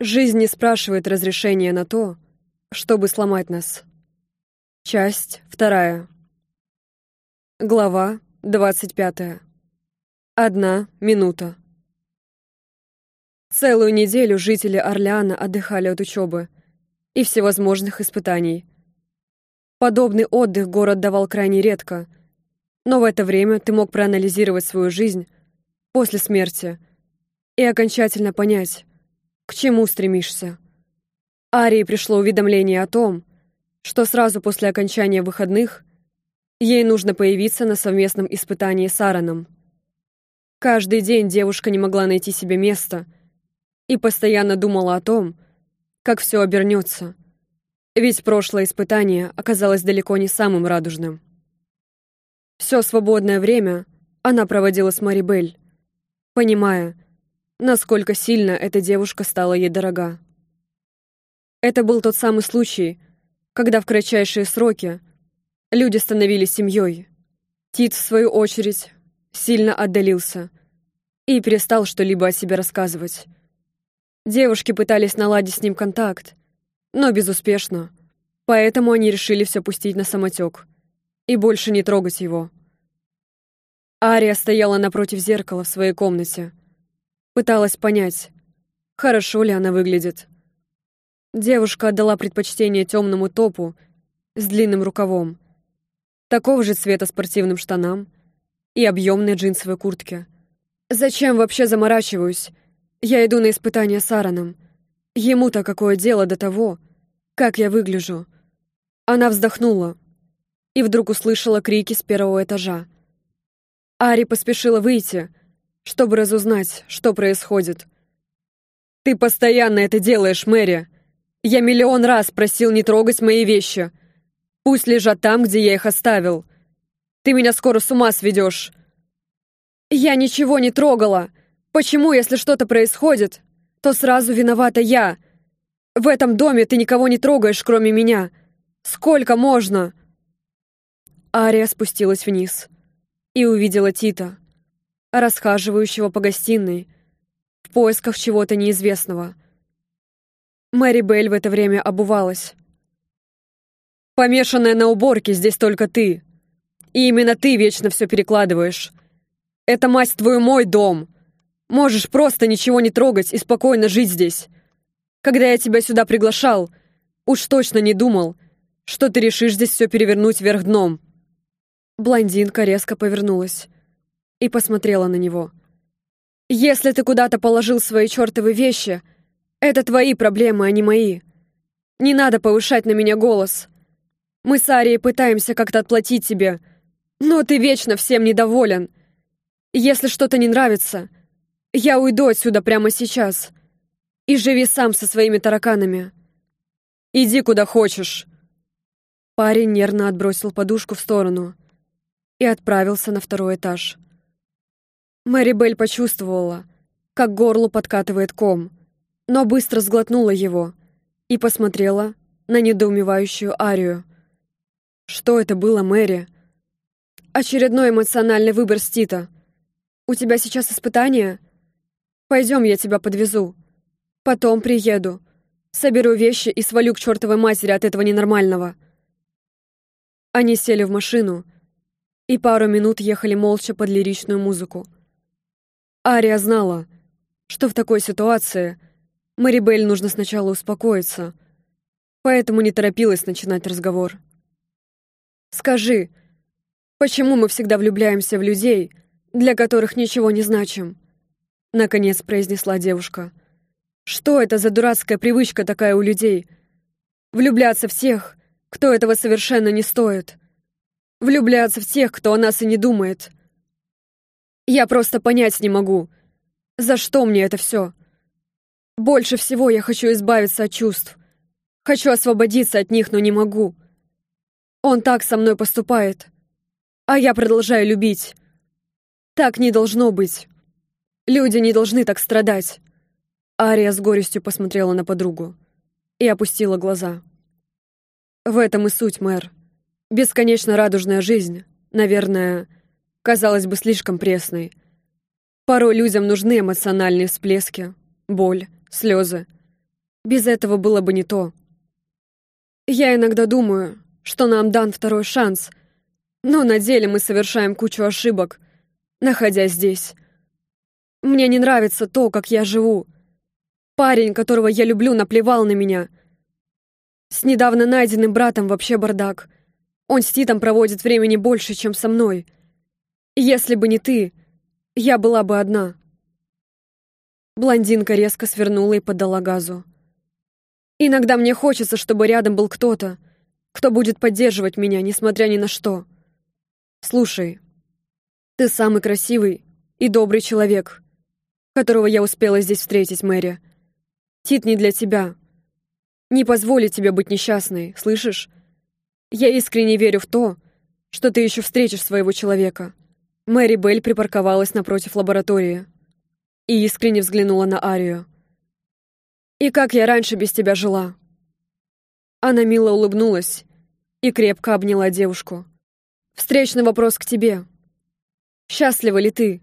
Жизнь не спрашивает разрешения на то, чтобы сломать нас. Часть вторая. Глава двадцать пятая. Одна минута. Целую неделю жители Орлеана отдыхали от учебы и всевозможных испытаний. Подобный отдых город давал крайне редко, но в это время ты мог проанализировать свою жизнь после смерти и окончательно понять, к чему стремишься. Арии пришло уведомление о том, что сразу после окончания выходных ей нужно появиться на совместном испытании с Аароном. Каждый день девушка не могла найти себе места и постоянно думала о том, как все обернется, ведь прошлое испытание оказалось далеко не самым радужным. Все свободное время она проводила с Марибель, понимая, насколько сильно эта девушка стала ей дорога. Это был тот самый случай, когда в кратчайшие сроки люди становились семьей. Тит, в свою очередь, сильно отдалился и перестал что-либо о себе рассказывать. Девушки пытались наладить с ним контакт, но безуспешно, поэтому они решили все пустить на самотек и больше не трогать его. Ария стояла напротив зеркала в своей комнате, Пыталась понять, хорошо ли она выглядит. Девушка отдала предпочтение темному топу с длинным рукавом, такого же цвета спортивным штанам и объемной джинсовой куртке. Зачем вообще заморачиваюсь? Я иду на испытание с Аароном. Ему-то какое дело до того, как я выгляжу. Она вздохнула и вдруг услышала крики с первого этажа. Ари поспешила выйти, чтобы разузнать, что происходит. «Ты постоянно это делаешь, Мэри. Я миллион раз просил не трогать мои вещи. Пусть лежат там, где я их оставил. Ты меня скоро с ума сведешь». «Я ничего не трогала. Почему, если что-то происходит, то сразу виновата я? В этом доме ты никого не трогаешь, кроме меня. Сколько можно?» Ария спустилась вниз и увидела Тита расхаживающего по гостиной, в поисках чего-то неизвестного. Мэри Белль в это время обувалась. «Помешанная на уборке здесь только ты. И именно ты вечно все перекладываешь. Это, мать твою, мой дом. Можешь просто ничего не трогать и спокойно жить здесь. Когда я тебя сюда приглашал, уж точно не думал, что ты решишь здесь все перевернуть вверх дном». Блондинка резко повернулась и посмотрела на него. «Если ты куда-то положил свои чертовы вещи, это твои проблемы, а не мои. Не надо повышать на меня голос. Мы с Арией пытаемся как-то отплатить тебе, но ты вечно всем недоволен. Если что-то не нравится, я уйду отсюда прямо сейчас. И живи сам со своими тараканами. Иди куда хочешь». Парень нервно отбросил подушку в сторону и отправился на второй этаж. Мэри Белль почувствовала, как горло подкатывает ком, но быстро сглотнула его и посмотрела на недоумевающую Арию. Что это было, Мэри? Очередной эмоциональный выбор Стита. У тебя сейчас испытание? Пойдем, я тебя подвезу. Потом приеду. Соберу вещи и свалю к чертовой матери от этого ненормального. Они сели в машину и пару минут ехали молча под лиричную музыку. Ария знала, что в такой ситуации Марибель нужно сначала успокоиться, поэтому не торопилась начинать разговор. «Скажи, почему мы всегда влюбляемся в людей, для которых ничего не значим?» Наконец произнесла девушка. «Что это за дурацкая привычка такая у людей? Влюбляться в тех, кто этого совершенно не стоит. Влюбляться в тех, кто о нас и не думает. Я просто понять не могу, за что мне это все. Больше всего я хочу избавиться от чувств. Хочу освободиться от них, но не могу. Он так со мной поступает, а я продолжаю любить. Так не должно быть. Люди не должны так страдать. Ария с горестью посмотрела на подругу и опустила глаза. В этом и суть, мэр. Бесконечно радужная жизнь, наверное, казалось бы, слишком пресной. Порой людям нужны эмоциональные всплески, боль, слезы. Без этого было бы не то. Я иногда думаю, что нам дан второй шанс, но на деле мы совершаем кучу ошибок, находясь здесь. Мне не нравится то, как я живу. Парень, которого я люблю, наплевал на меня. С недавно найденным братом вообще бардак. Он с Титом проводит времени больше, чем со мной. Если бы не ты, я была бы одна. Блондинка резко свернула и подала газу. Иногда мне хочется, чтобы рядом был кто-то, кто будет поддерживать меня, несмотря ни на что. Слушай, ты самый красивый и добрый человек, которого я успела здесь встретить, Мэри. Тит не для тебя. Не позволит тебе быть несчастной, слышишь? Я искренне верю в то, что ты еще встретишь своего человека. Мэри Белль припарковалась напротив лаборатории и искренне взглянула на Арию. «И как я раньше без тебя жила?» Она мило улыбнулась и крепко обняла девушку. «Встречный вопрос к тебе. Счастлива ли ты?»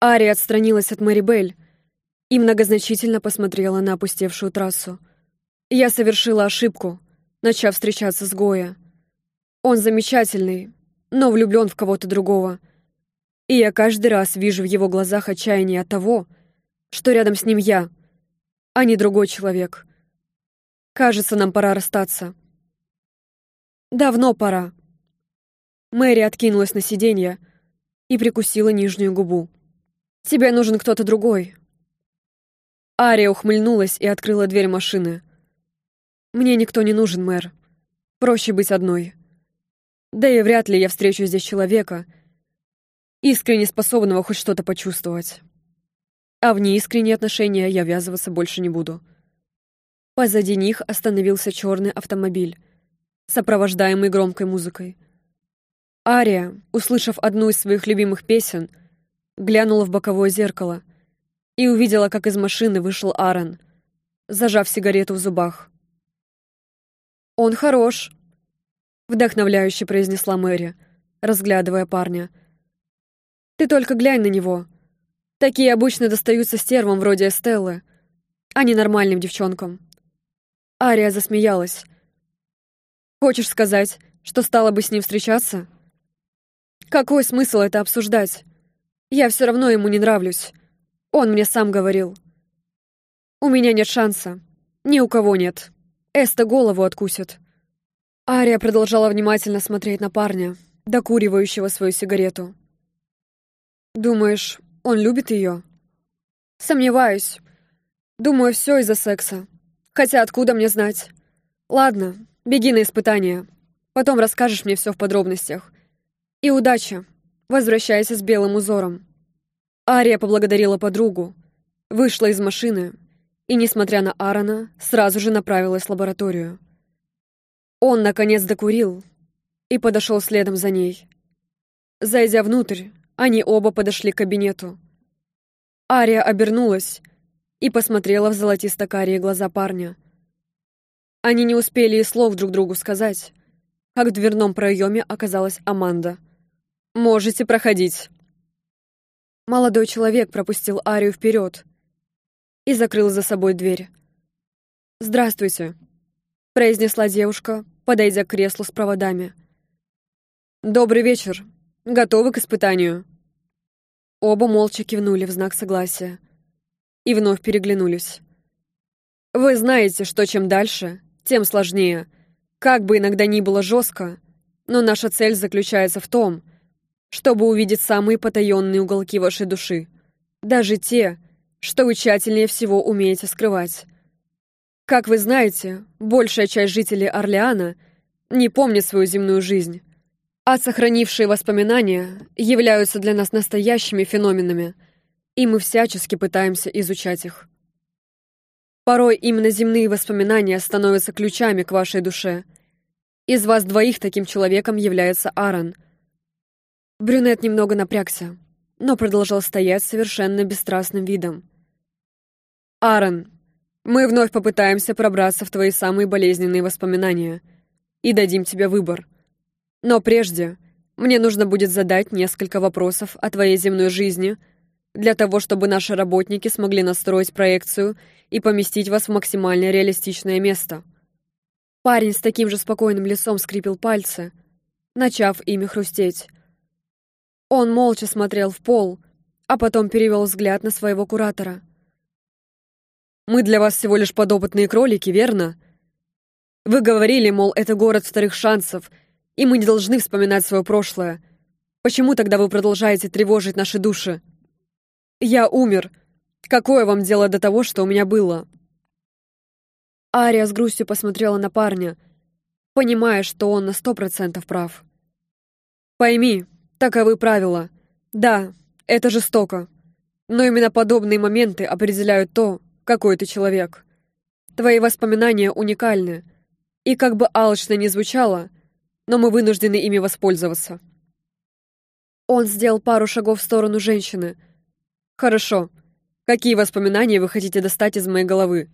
Ария отстранилась от Мэри Белль и многозначительно посмотрела на опустевшую трассу. «Я совершила ошибку, начав встречаться с Гоя. Он замечательный, но влюблен в кого-то другого. И я каждый раз вижу в его глазах отчаяние от того, что рядом с ним я, а не другой человек. Кажется, нам пора расстаться. Давно пора. Мэри откинулась на сиденье и прикусила нижнюю губу. «Тебе нужен кто-то другой». Ария ухмыльнулась и открыла дверь машины. «Мне никто не нужен, мэр. Проще быть одной. Да и вряд ли я встречу здесь человека, искренне способного хоть что-то почувствовать. А в неискренние отношения я ввязываться больше не буду». Позади них остановился черный автомобиль сопровождаемый громкой музыкой. Ария, услышав одну из своих любимых песен, глянула в боковое зеркало и увидела, как из машины вышел Аарон, зажав сигарету в зубах. «Он хорош», — вдохновляюще произнесла Мэри, разглядывая парня. «Ты только глянь на него. Такие обычно достаются стервам вроде Эстеллы, а не нормальным девчонкам». Ария засмеялась, Хочешь сказать, что стала бы с ним встречаться? Какой смысл это обсуждать? Я все равно ему не нравлюсь. Он мне сам говорил. У меня нет шанса. Ни у кого нет. Эста голову откусит. Ария продолжала внимательно смотреть на парня, докуривающего свою сигарету. «Думаешь, он любит ее?» «Сомневаюсь. Думаю, все из-за секса. Хотя откуда мне знать? Ладно, Беги на испытание. Потом расскажешь мне все в подробностях. И удачи. Возвращайся с белым узором». Ария поблагодарила подругу, вышла из машины и, несмотря на Аарона, сразу же направилась в лабораторию. Он, наконец, докурил и подошел следом за ней. Зайдя внутрь, они оба подошли к кабинету. Ария обернулась и посмотрела в золотисто-карие глаза парня. Они не успели и слов друг другу сказать, как в дверном проеме оказалась Аманда. «Можете проходить». Молодой человек пропустил Арию вперед и закрыл за собой дверь. «Здравствуйте», — произнесла девушка, подойдя к креслу с проводами. «Добрый вечер. Готовы к испытанию?» Оба молча кивнули в знак согласия и вновь переглянулись. «Вы знаете, что чем дальше, тем сложнее. Как бы иногда ни было жестко, но наша цель заключается в том, чтобы увидеть самые потаенные уголки вашей души. Даже те, что вы тщательнее всего умеете скрывать. Как вы знаете, большая часть жителей Орлеана не помнит свою земную жизнь, а сохранившие воспоминания являются для нас настоящими феноменами, и мы всячески пытаемся изучать их. Порой именно земные воспоминания становятся ключами к вашей душе. Из вас двоих таким человеком является Аарон. Брюнет немного напрягся, но продолжал стоять совершенно бесстрастным видом. «Аарон, мы вновь попытаемся пробраться в твои самые болезненные воспоминания и дадим тебе выбор. Но прежде мне нужно будет задать несколько вопросов о твоей земной жизни для того, чтобы наши работники смогли настроить проекцию и поместить вас в максимально реалистичное место. Парень с таким же спокойным лицом скрипел пальцы, начав ими хрустеть. Он молча смотрел в пол, а потом перевел взгляд на своего куратора. «Мы для вас всего лишь подопытные кролики, верно? Вы говорили, мол, это город вторых шансов, и мы не должны вспоминать свое прошлое. Почему тогда вы продолжаете тревожить наши души? Я умер. Какое вам дело до того, что у меня было?» Ария с грустью посмотрела на парня, понимая, что он на сто процентов прав. «Пойми, таковы правила. Да, это жестоко. Но именно подобные моменты определяют то, какой ты человек. Твои воспоминания уникальны. И как бы алчно ни звучало, но мы вынуждены ими воспользоваться». Он сделал пару шагов в сторону женщины. «Хорошо. Какие воспоминания вы хотите достать из моей головы?»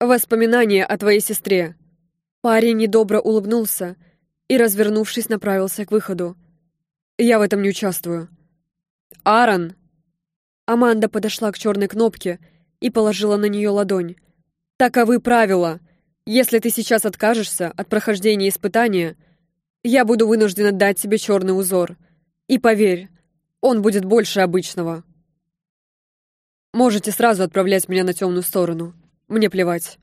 «Воспоминания о твоей сестре». Парень недобро улыбнулся и, развернувшись, направился к выходу. «Я в этом не участвую». «Аарон!» Аманда подошла к черной кнопке и положила на нее ладонь. «Таковы правила. Если ты сейчас откажешься от прохождения испытания, я буду вынуждена дать тебе черный узор. И поверь, он будет больше обычного. Можете сразу отправлять меня на темную сторону. Мне плевать.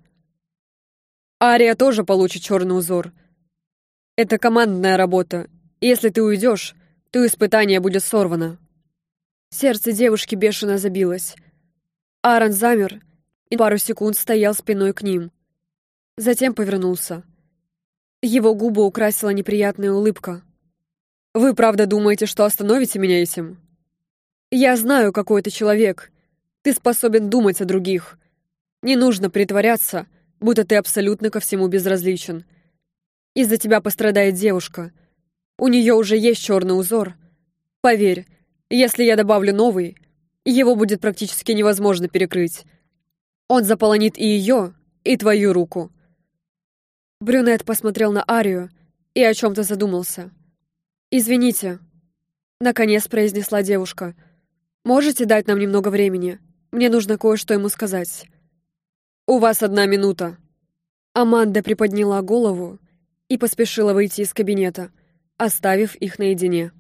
Ария тоже получит черный узор. Это командная работа. Если ты уйдешь, то испытание будет сорвано. Сердце девушки бешено забилось. Аарон замер и пару секунд стоял спиной к ним. Затем повернулся. Его губы украсила неприятная улыбка. «Вы правда думаете, что остановите меня этим?» «Я знаю, какой ты человек. Ты способен думать о других. Не нужно притворяться, будто ты абсолютно ко всему безразличен. Из-за тебя пострадает девушка. У нее уже есть черный узор. Поверь, если я добавлю новый, его будет практически невозможно перекрыть. Он заполонит и ее, и твою руку». Брюнет посмотрел на Арию и о чем-то задумался. «Извините», — наконец произнесла девушка. «Можете дать нам немного времени? Мне нужно кое-что ему сказать». «У вас одна минута». Аманда приподняла голову и поспешила выйти из кабинета, оставив их наедине.